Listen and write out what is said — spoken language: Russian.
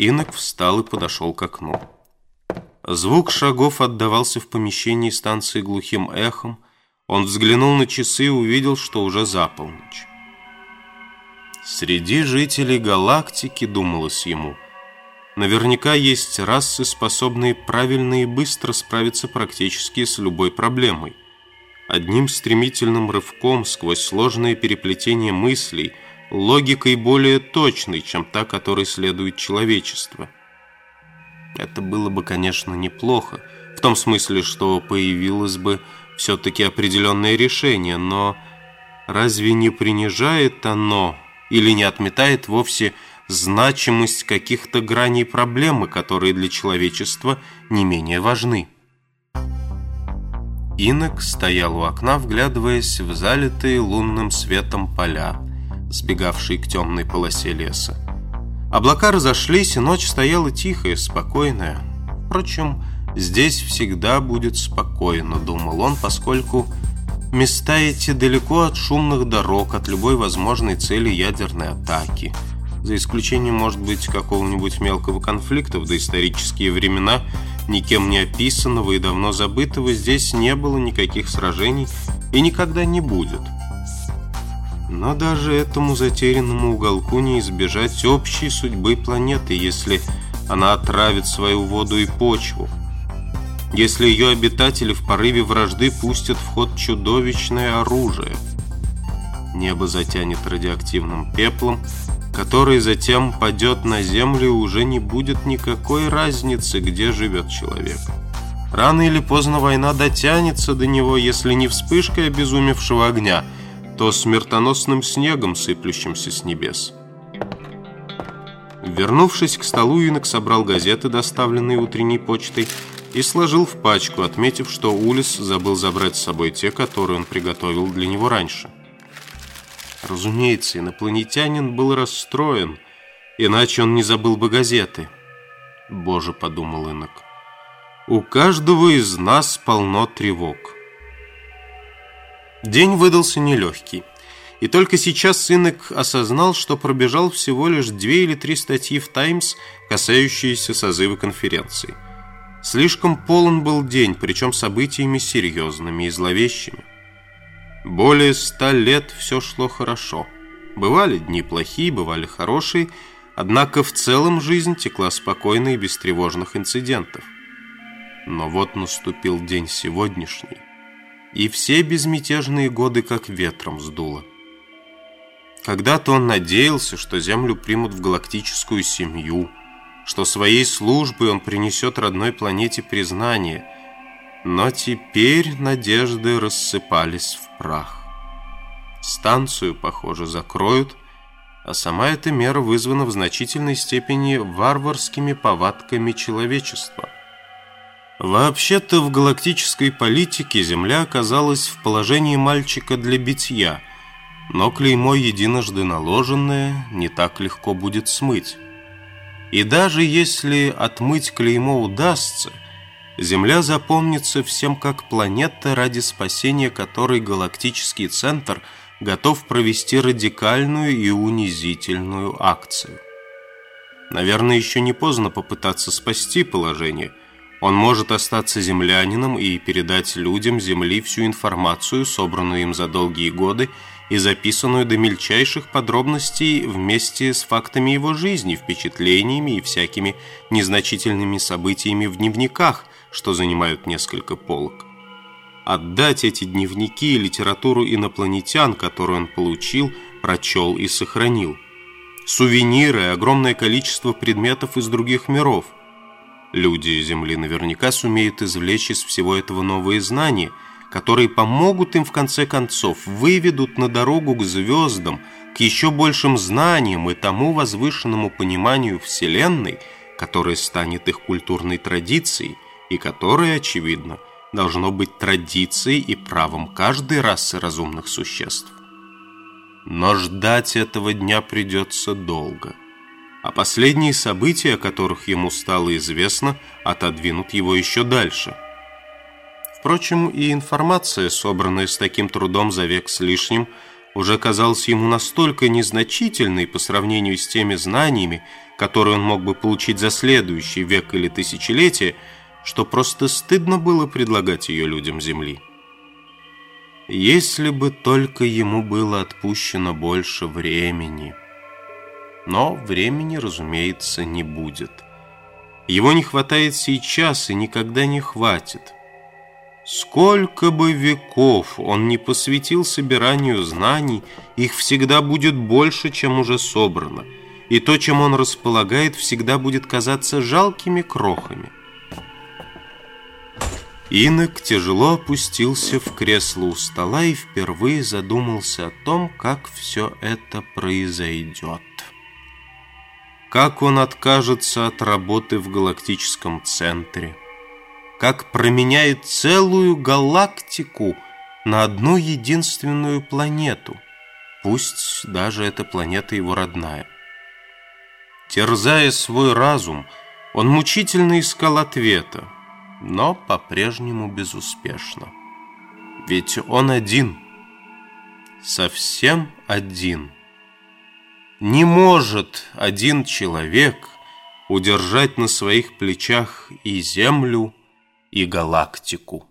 Инок встал и подошел к окну. Звук шагов отдавался в помещении станции глухим эхом. Он взглянул на часы и увидел, что уже за полночь. Среди жителей галактики, думалось ему, наверняка есть расы, способные правильно и быстро справиться практически с любой проблемой. Одним стремительным рывком сквозь сложные переплетения мыслей, логикой более точной, чем та, которой следует человечество – это было бы, конечно, неплохо, в том смысле, что появилось бы все-таки определенное решение, но разве не принижает оно или не отметает вовсе значимость каких-то граней проблемы, которые для человечества не менее важны? Инок стоял у окна, вглядываясь в залитые лунным светом поля, сбегавшие к темной полосе леса. Облака разошлись, и ночь стояла тихая, спокойная. Впрочем, здесь всегда будет спокойно, думал он, поскольку места эти далеко от шумных дорог, от любой возможной цели ядерной атаки. За исключением, может быть, какого-нибудь мелкого конфликта в доисторические времена, никем не описанного и давно забытого, здесь не было никаких сражений и никогда не будет – но даже этому затерянному уголку не избежать общей судьбы планеты, если она отравит свою воду и почву. Если ее обитатели в порыве вражды пустят в ход чудовищное оружие. Небо затянет радиоактивным пеплом, который затем падет на землю и уже не будет никакой разницы, где живет человек. Рано или поздно война дотянется до него, если не вспышкой обезумевшего огня – то смертоносным снегом, сыплющимся с небес. Вернувшись к столу, Инок собрал газеты, доставленные утренней почтой, и сложил в пачку, отметив, что Улис забыл забрать с собой те, которые он приготовил для него раньше. Разумеется, инопланетянин был расстроен, иначе он не забыл бы газеты. «Боже», — подумал Инок, — «у каждого из нас полно тревог». День выдался нелегкий. И только сейчас Сынок осознал, что пробежал всего лишь две или три статьи в «Таймс», касающиеся созыва конференции. Слишком полон был день, причем событиями серьезными и зловещими. Более ста лет все шло хорошо. Бывали дни плохие, бывали хорошие, однако в целом жизнь текла спокойно и без тревожных инцидентов. Но вот наступил день сегодняшний и все безмятежные годы как ветром сдуло. Когда-то он надеялся, что Землю примут в галактическую семью, что своей службой он принесет родной планете признание, но теперь надежды рассыпались в прах. Станцию, похоже, закроют, а сама эта мера вызвана в значительной степени варварскими повадками человечества – Вообще-то в галактической политике Земля оказалась в положении мальчика для битья, но клеймо единожды наложенное не так легко будет смыть. И даже если отмыть клеймо удастся, Земля запомнится всем как планета, ради спасения которой галактический центр готов провести радикальную и унизительную акцию. Наверное, еще не поздно попытаться спасти положение – он может остаться землянином и передать людям Земли всю информацию, собранную им за долгие годы и записанную до мельчайших подробностей вместе с фактами его жизни, впечатлениями и всякими незначительными событиями в дневниках, что занимают несколько полок. Отдать эти дневники и литературу инопланетян, которую он получил, прочел и сохранил. Сувениры, огромное количество предметов из других миров – Люди Земли наверняка сумеют извлечь из всего этого новые знания, которые помогут им в конце концов, выведут на дорогу к звездам, к еще большим знаниям и тому возвышенному пониманию Вселенной, которое станет их культурной традицией и которое, очевидно, должно быть традицией и правом каждой расы разумных существ. Но ждать этого дня придется долго – а последние события, о которых ему стало известно, отодвинут его еще дальше. Впрочем, и информация, собранная с таким трудом за век с лишним, уже казался ему настолько незначительной по сравнению с теми знаниями, которые он мог бы получить за следующий век или тысячелетие, что просто стыдно было предлагать ее людям Земли. Если бы только ему было отпущено больше времени. Но времени, разумеется, не будет. Его не хватает сейчас и никогда не хватит. Сколько бы веков он не посвятил собиранию знаний, их всегда будет больше, чем уже собрано, и то, чем он располагает, всегда будет казаться жалкими крохами. Инок тяжело опустился в кресло у стола и впервые задумался о том, как все это произойдет. Как он откажется от работы в галактическом центре – как променяет целую галактику на одну единственную планету, пусть даже эта планета его родная. Терзая свой разум, он мучительно искал ответа, но по-прежнему безуспешно. Ведь он один, совсем один. Не может один человек удержать на своих плечах и Землю, и галактику.